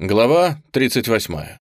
Глава 38.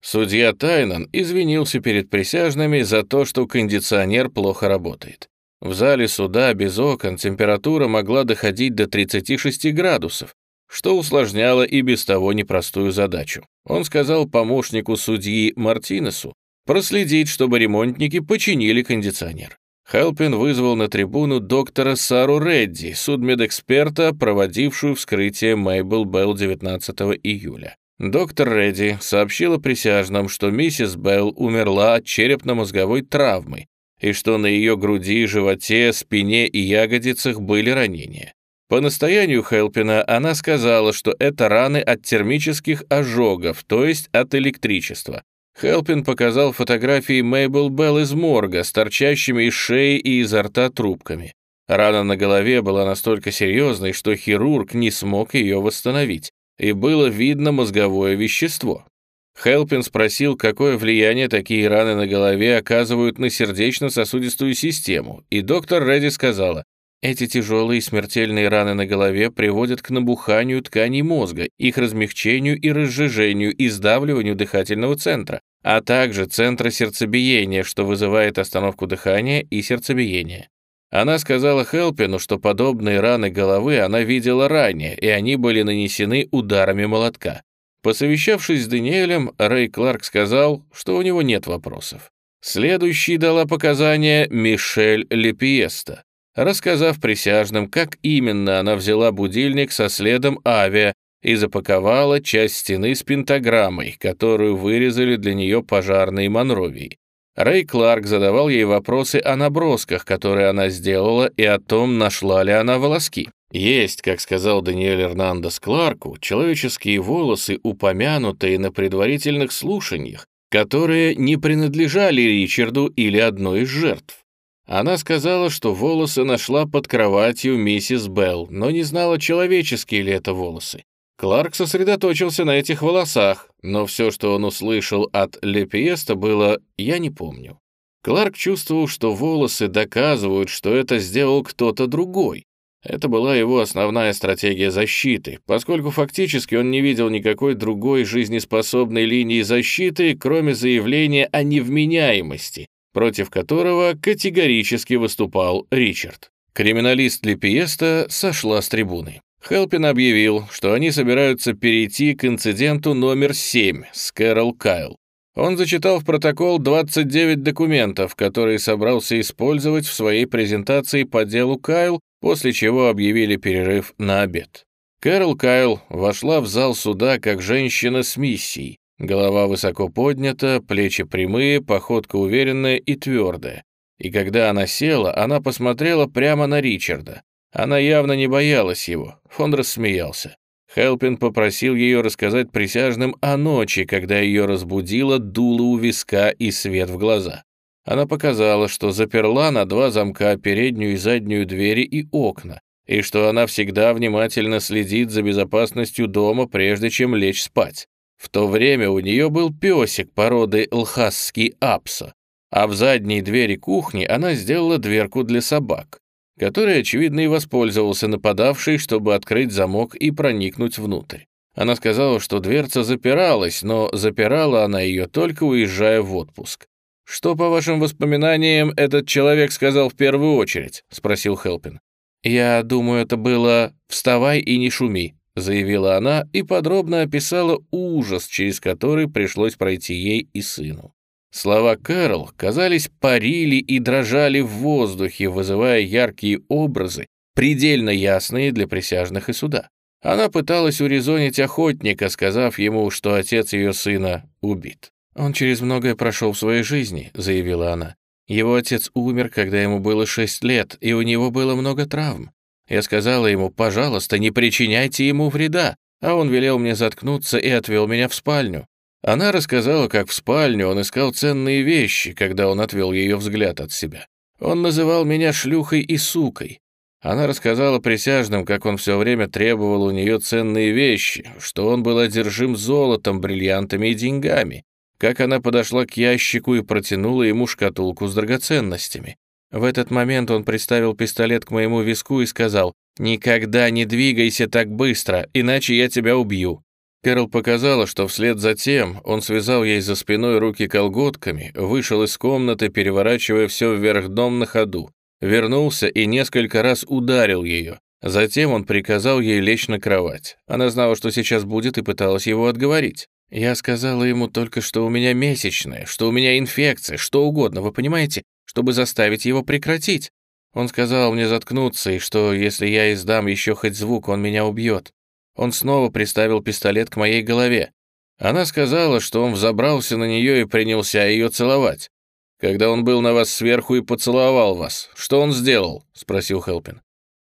Судья Тайнан извинился перед присяжными за то, что кондиционер плохо работает. В зале суда без окон температура могла доходить до 36 градусов, что усложняло и без того непростую задачу. Он сказал помощнику судьи Мартинесу проследить, чтобы ремонтники починили кондиционер. Хелпин вызвал на трибуну доктора Сару Редди, судмедэксперта, проводившую вскрытие Мейбл Белл 19 июля. Доктор Редди сообщила присяжным, что миссис Белл умерла от черепно-мозговой травмы и что на ее груди, животе, спине и ягодицах были ранения. По настоянию Хелпина она сказала, что это раны от термических ожогов, то есть от электричества. Хелпин показал фотографии Мейбл Белл из морга с торчащими из шеи и изо рта трубками. Рана на голове была настолько серьезной, что хирург не смог ее восстановить, и было видно мозговое вещество. Хелпин спросил, какое влияние такие раны на голове оказывают на сердечно-сосудистую систему, и доктор Редди сказала, эти тяжелые смертельные раны на голове приводят к набуханию тканей мозга, их размягчению и разжижению и сдавливанию дыхательного центра, а также центра сердцебиения, что вызывает остановку дыхания и сердцебиения. Она сказала Хелпину, что подобные раны головы она видела ранее, и они были нанесены ударами молотка. Посовещавшись с Даниэлем, Рэй Кларк сказал, что у него нет вопросов. Следующей дала показания Мишель Лепиеста рассказав присяжным, как именно она взяла будильник со следом авиа и запаковала часть стены с пентаграммой, которую вырезали для нее пожарные Монровии. Рэй Кларк задавал ей вопросы о набросках, которые она сделала, и о том, нашла ли она волоски. Есть, как сказал Даниэль Эрнандес Кларку, человеческие волосы, упомянутые на предварительных слушаниях, которые не принадлежали Ричарду или одной из жертв. Она сказала, что волосы нашла под кроватью миссис Белл, но не знала, человеческие ли это волосы. Кларк сосредоточился на этих волосах, но все, что он услышал от Лепиеста, было «я не помню». Кларк чувствовал, что волосы доказывают, что это сделал кто-то другой. Это была его основная стратегия защиты, поскольку фактически он не видел никакой другой жизнеспособной линии защиты, кроме заявления о невменяемости, против которого категорически выступал Ричард. Криминалист Лепиеста сошла с трибуны. Хелпин объявил, что они собираются перейти к инциденту номер 7 с Кэрол Кайл. Он зачитал в протокол 29 документов, которые собрался использовать в своей презентации по делу Кайл, после чего объявили перерыв на обед. Кэрол Кайл вошла в зал суда как женщина с миссией, Голова высоко поднята, плечи прямые, походка уверенная и твердая. И когда она села, она посмотрела прямо на Ричарда. Она явно не боялась его. Он рассмеялся. Хелпин попросил ее рассказать присяжным о ночи, когда ее разбудило дуло у виска и свет в глаза. Она показала, что заперла на два замка переднюю и заднюю двери и окна, и что она всегда внимательно следит за безопасностью дома, прежде чем лечь спать. В то время у нее был песик породы лхасский апса, а в задней двери кухни она сделала дверку для собак, которой, очевидно, и воспользовался нападавший, чтобы открыть замок и проникнуть внутрь. Она сказала, что дверца запиралась, но запирала она ее только уезжая в отпуск. «Что, по вашим воспоминаниям, этот человек сказал в первую очередь?» — спросил Хелпин. «Я думаю, это было «вставай и не шуми», — заявила она и подробно описала ужас, через который пришлось пройти ей и сыну. Слова Кэрол, казались, парили и дрожали в воздухе, вызывая яркие образы, предельно ясные для присяжных и суда. Она пыталась урезонить охотника, сказав ему, что отец ее сына убит. «Он через многое прошел в своей жизни», — заявила она. «Его отец умер, когда ему было шесть лет, и у него было много травм. Я сказала ему, пожалуйста, не причиняйте ему вреда, а он велел мне заткнуться и отвел меня в спальню. Она рассказала, как в спальню он искал ценные вещи, когда он отвел ее взгляд от себя. Он называл меня шлюхой и сукой. Она рассказала присяжным, как он все время требовал у нее ценные вещи, что он был одержим золотом, бриллиантами и деньгами, как она подошла к ящику и протянула ему шкатулку с драгоценностями. В этот момент он приставил пистолет к моему виску и сказал «Никогда не двигайся так быстро, иначе я тебя убью». Кэрол показала, что вслед за тем он связал ей за спиной руки колготками, вышел из комнаты, переворачивая все вверх дном на ходу, вернулся и несколько раз ударил ее. Затем он приказал ей лечь на кровать. Она знала, что сейчас будет, и пыталась его отговорить. «Я сказала ему только, что у меня месячная, что у меня инфекция, что угодно, вы понимаете, чтобы заставить его прекратить. Он сказал мне заткнуться, и что если я издам еще хоть звук, он меня убьет. Он снова приставил пистолет к моей голове. Она сказала, что он взобрался на нее и принялся ее целовать. Когда он был на вас сверху и поцеловал вас, что он сделал?» — спросил Хелпин.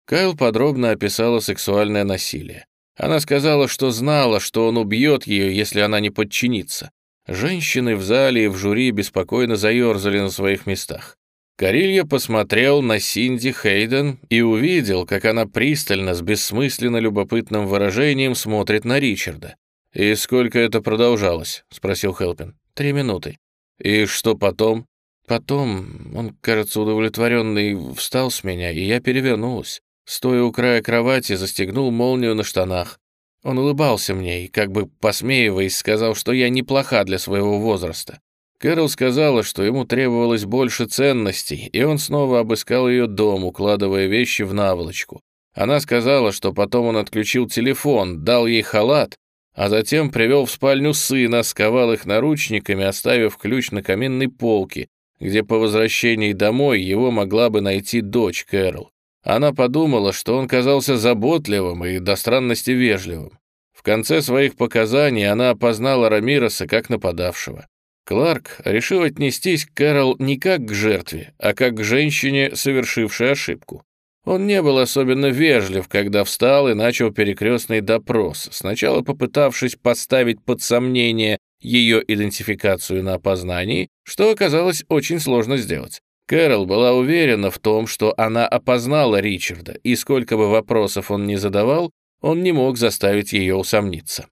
Кайл подробно описала сексуальное насилие. Она сказала, что знала, что он убьет ее, если она не подчинится. Женщины в зале и в жюри беспокойно заерзали на своих местах. Карилья посмотрел на Синди Хейден и увидел, как она пристально, с бессмысленно любопытным выражением смотрит на Ричарда. «И сколько это продолжалось?» — спросил Хелпин. «Три минуты». «И что потом?» «Потом он, кажется, удовлетворенный, встал с меня, и я перевернулась. Стоя у края кровати, застегнул молнию на штанах. Он улыбался мне и, как бы посмеиваясь, сказал, что я неплоха для своего возраста. Кэрол сказала, что ему требовалось больше ценностей, и он снова обыскал ее дом, укладывая вещи в наволочку. Она сказала, что потом он отключил телефон, дал ей халат, а затем привел в спальню сына, сковал их наручниками, оставив ключ на каминной полке, где по возвращении домой его могла бы найти дочь Кэрол. Она подумала, что он казался заботливым и до странности вежливым. В конце своих показаний она опознала Рамироса как нападавшего. Кларк решил отнестись к Кэрол не как к жертве, а как к женщине, совершившей ошибку. Он не был особенно вежлив, когда встал и начал перекрестный допрос, сначала попытавшись поставить под сомнение ее идентификацию на опознании, что оказалось очень сложно сделать. Кэрол была уверена в том, что она опознала Ричарда, и сколько бы вопросов он ни задавал, он не мог заставить ее усомниться.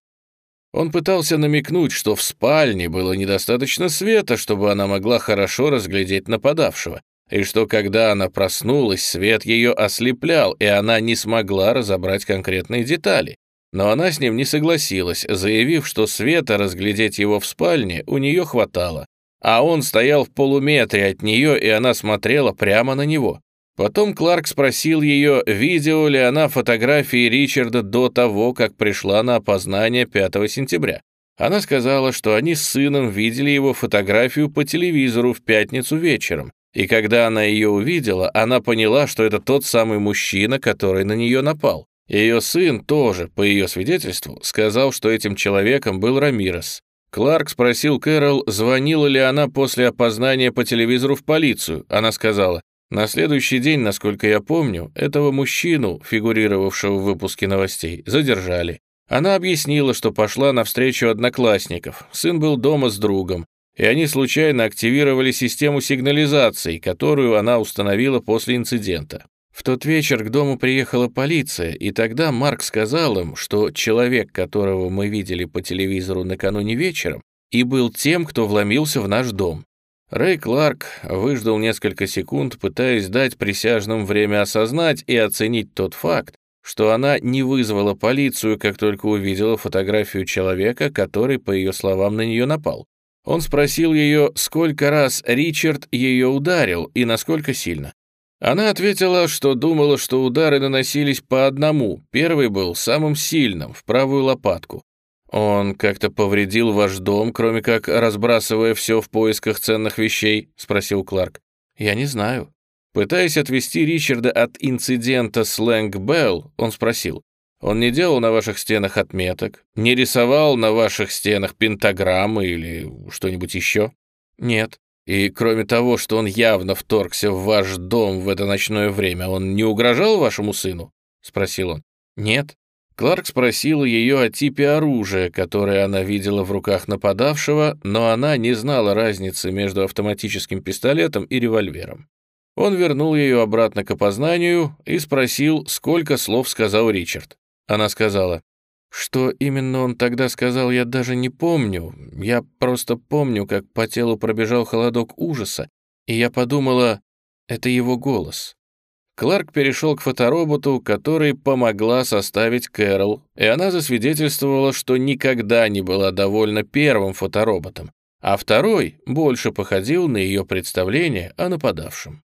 Он пытался намекнуть, что в спальне было недостаточно света, чтобы она могла хорошо разглядеть нападавшего, и что когда она проснулась, свет ее ослеплял, и она не смогла разобрать конкретные детали. Но она с ним не согласилась, заявив, что света разглядеть его в спальне у нее хватало, а он стоял в полуметре от нее, и она смотрела прямо на него. Потом Кларк спросил ее, видела ли она фотографии Ричарда до того, как пришла на опознание 5 сентября. Она сказала, что они с сыном видели его фотографию по телевизору в пятницу вечером, и когда она ее увидела, она поняла, что это тот самый мужчина, который на нее напал. Ее сын тоже, по ее свидетельству, сказал, что этим человеком был Рамирес. Кларк спросил Кэрол, звонила ли она после опознания по телевизору в полицию. Она сказала, на следующий день, насколько я помню, этого мужчину, фигурировавшего в выпуске новостей, задержали. Она объяснила, что пошла навстречу одноклассников, сын был дома с другом, и они случайно активировали систему сигнализации, которую она установила после инцидента. В тот вечер к дому приехала полиция, и тогда Марк сказал им, что человек, которого мы видели по телевизору накануне вечером, и был тем, кто вломился в наш дом. Рэй Кларк выждал несколько секунд, пытаясь дать присяжным время осознать и оценить тот факт, что она не вызвала полицию, как только увидела фотографию человека, который, по ее словам, на нее напал. Он спросил ее, сколько раз Ричард ее ударил и насколько сильно. Она ответила, что думала, что удары наносились по одному. Первый был самым сильным, в правую лопатку. «Он как-то повредил ваш дом, кроме как разбрасывая все в поисках ценных вещей?» — спросил Кларк. «Я не знаю». Пытаясь отвести Ричарда от инцидента с Лэнг Белл, он спросил, «Он не делал на ваших стенах отметок? Не рисовал на ваших стенах пентаграммы или что-нибудь еще?» «Нет». «И кроме того, что он явно вторгся в ваш дом в это ночное время, он не угрожал вашему сыну?» — спросил он. «Нет». Кларк спросила ее о типе оружия, которое она видела в руках нападавшего, но она не знала разницы между автоматическим пистолетом и револьвером. Он вернул ее обратно к опознанию и спросил, сколько слов сказал Ричард. Она сказала, что именно он тогда сказал, я даже не помню. Я просто помню, как по телу пробежал холодок ужаса, и я подумала, это его голос. Кларк перешел к фотороботу, который помогла составить Кэрол, и она засвидетельствовала, что никогда не была довольна первым фотороботом, а второй больше походил на ее представление о нападавшем.